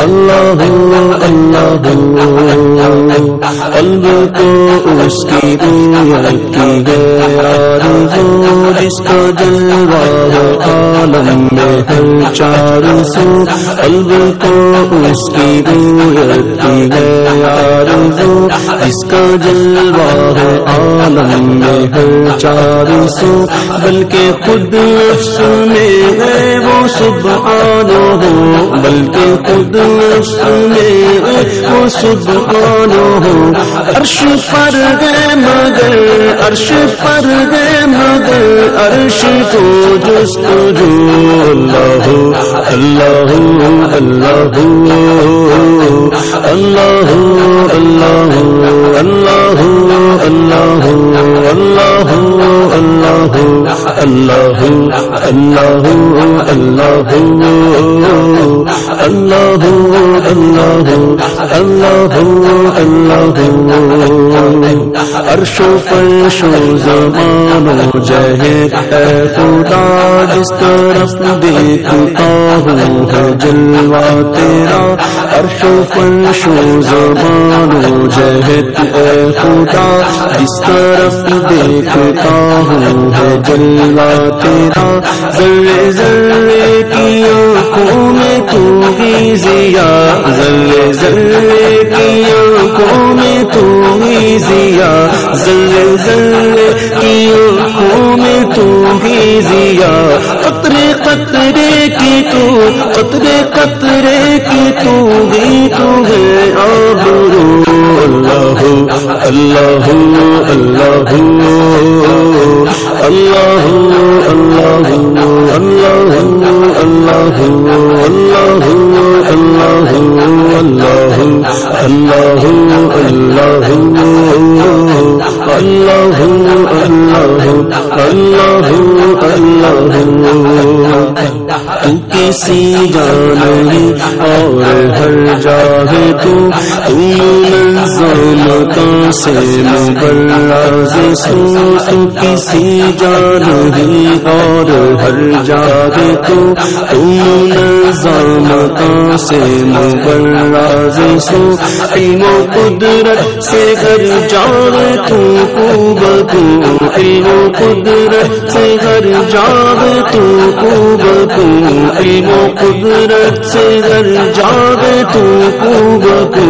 اللہ اللہ قلب کو اس کی رویت کی گیا جس کا جلوہ عالم میں ہے چار سو قلب کو اس کی رویت کی گیا جس کا جلوہ عالم میں ہے چار سو بلکہ خود نفس میں ہے وہ سبحان ہو بلکہ خود نفس سبحان ہو عرش پر گئے مگر عرش پر گئے مگر عرش کو جست جو اللہ اللہ اللہ اللہ اللہ اللہ اللہ اللہ اللہ اللہ اللہ اللہ اللہ اللہ اللہ اللہ عرش و فرش و زمان و اے خدا، جس طرف دیکھتا ہوں ہے جلوہ تیرا۔ عرش و فرش و زمان و جہد اے خدا، جس طرف دیکھتا ہوں ہے جلوہ تیرا ذرے ذرے کی آنکھوں میں تو ہی ضیا ذرے ذرے کی آنکھوں میں تو ہی ضیا ذرے ذرے کی آنکھوں میں تو ہی ضیا قطرے قطرے کی تو قطرے قطرے اللہ اللہ اللہ اللہ اللہ اللہ اللہ اللہ اللہ اللہ اللہ اللہ اللہ اللہ اللہ اللہ تو کسی نہیں اور ہر جاوے تو تم کا سے نبراز سو تو کسی نہیں اور ہر جاوے تو تم نظام کا سے نبراز سو تینوں قدرت سے ہر جاوے تو خوب قدرت سے گھر جاگ تو کو بکو علم و قدرت سے گھر جاگ تو کو بکو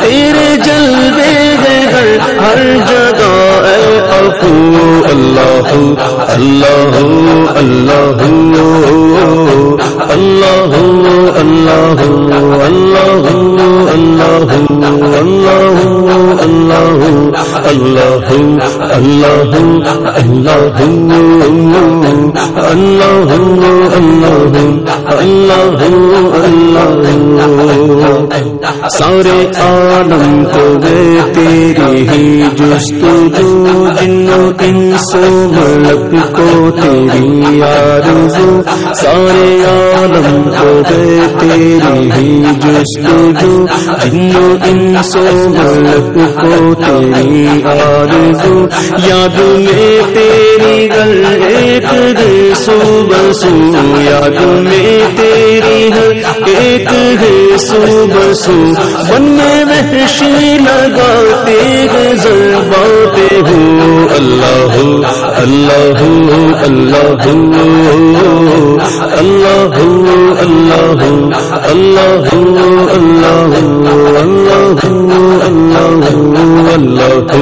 تیرے جلوے ہے ہر ہر جگہ اے افو اللہ اللہ اللہ اللہ اللہ اللہ اللہ اللہ اللہ اللہ اللہ اللہ اللہ اللہ سارے عالم کو گئے تیری ہی جستو جو جنو انسو ملک کو تیری آرزو سارے عالم کو گئے تیری ہی جستو جو جنو انسو ملک کو تیری آرزو یاد میں تیری گل ایک دے سو بسو یاد میں تیری ہے ایک ہے سو بسو من میں وحشی لگاتے گزر باتے ہو اللہ ہو اللہ ہو اللہ ہو اللہ اللہ اللہ اللہ اللہ اللہ اللہ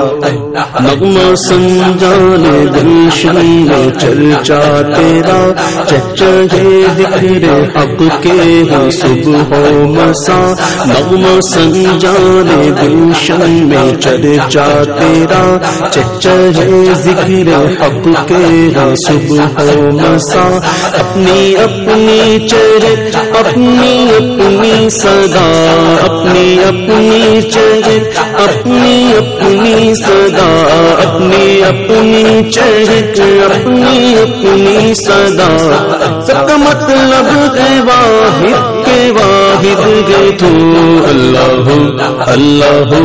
نغمہ سنجان گلشن میں چرچا تیرا چچا ذکر حق کے ہی صبح و مسا نغمہ سنجان گلشن میں چرچا تیرا چچا ذکر حق کے ہی صبح و مسا اپنی اپنی چرچ اپنی اپنی صدا، اپنی اپنی چہر، اپنی اپنی صدا، اپنی اپنی چہر، اپنی اپنی صدا۔ سب کا مطلب ہے واحد گے تو اللہ ہو اللہ ہو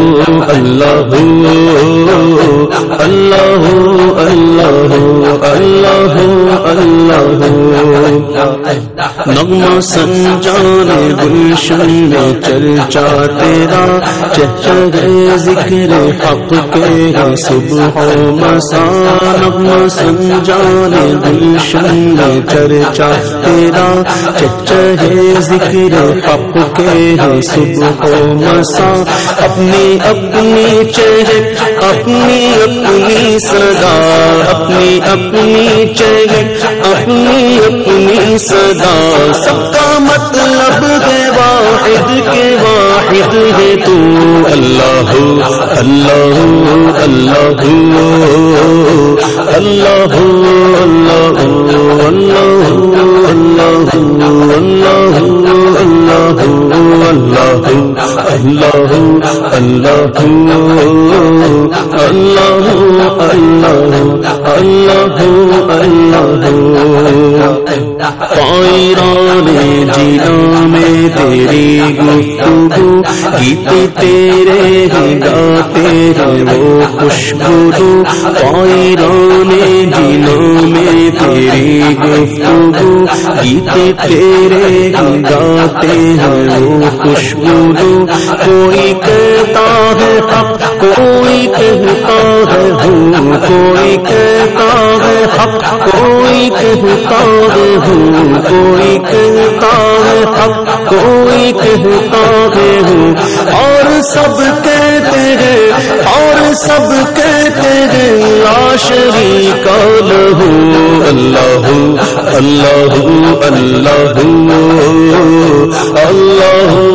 اللہ ہو اللہ ہو اللہ ہو اللہ ہو اللہ ہو نغمہ سنجان گلشن میں چرچا تیرا چچر ذکر حق کے صبح و مسا نغمہ سنجان گلشن میں چرچا تیرا چچر ذکر حق کے صبح و مسا اپنی اپنی چہر اپنی اپنی صدا اپنی اپنی چہر اپنی اپنی صدا سب کا مطلب ہے واحد کے واحد ہے تو اللہ اللہ اللہ اللہ اللہ اللہ اللہ اللہ اللہ اللہ اللہ اللہ اللہ اللہ اللہ پائران جینا میں تیری گفتگو گیت تیرے ہی گاتے ہیں وہ خوشبو پائران جینا میں تیری گفتگو گیت تیرے ہی گاتے ہیں وہ خوشبو کوئی کہتا ہے حق کوئی کہتا ہے ہوں کوئی کہتا ہے حق کوئی کہتا ہے ہوں کوئی کہتا ہے حق کوئی کہتا ہے ہوں اور سب کہتے ہیں اور سب کہتے ہیں لا شریک لہو اللہ اللہ اللہ اللہ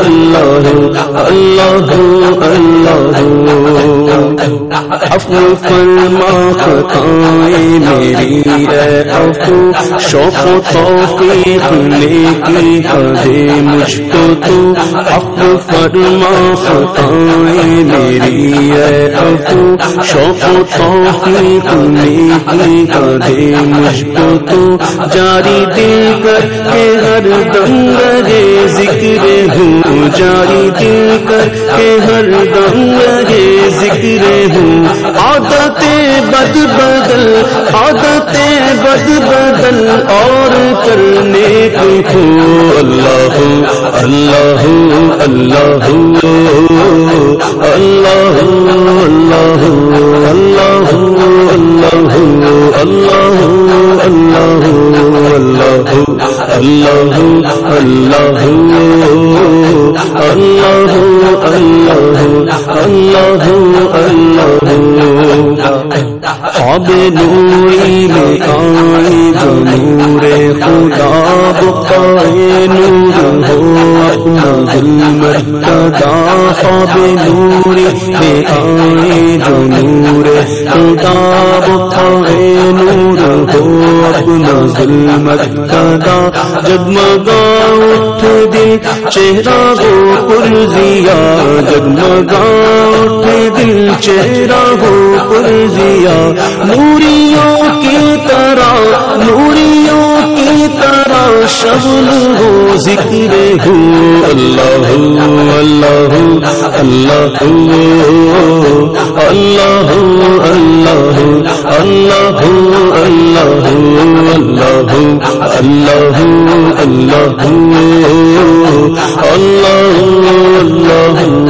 اللہ اللہ اللہ افو فرما خطائیں میری اے افو شوق و توفیق نیکی دے مجھ کو تو افو فرما خطائیں میری اے افو شوق و توفیق نیکی دے مجھ کو تو جاری دل کر کے ہر دم رہے ذکر ہوں جاری دل کر کے ہر دم رہے ذکر ہوں۔ عادت بد بدل عادت بد بدل اور کرنے کو اللہ ہو اللہ ہو۔ اللہ ہو اللہ ہو اللہ ہو اللہ ہو۔ اللہ اللہ اللہ اللہ اللہ اللہ اللہ خواب نوری میں آئی جو نور خدا بقائے نور ہو اپنا خواب نوری میں آئی جو نور، خدا بقائے نور، ہو اپنا ظلم کدا جگمگا اٹھ دل، چہرہ ہو پرزیا۔ جگمگا اٹھ دل، چہرہ ہو پرزیا۔ نوریوں کی طرح، نوریوں کی طرح شبل ہو ذکر ہو اللہ اللہ اللہ اللہ اللہ اللہ اللہ اللہ اللہ اللہ اللہ اللہ اللہ اللہ اللہ اللہ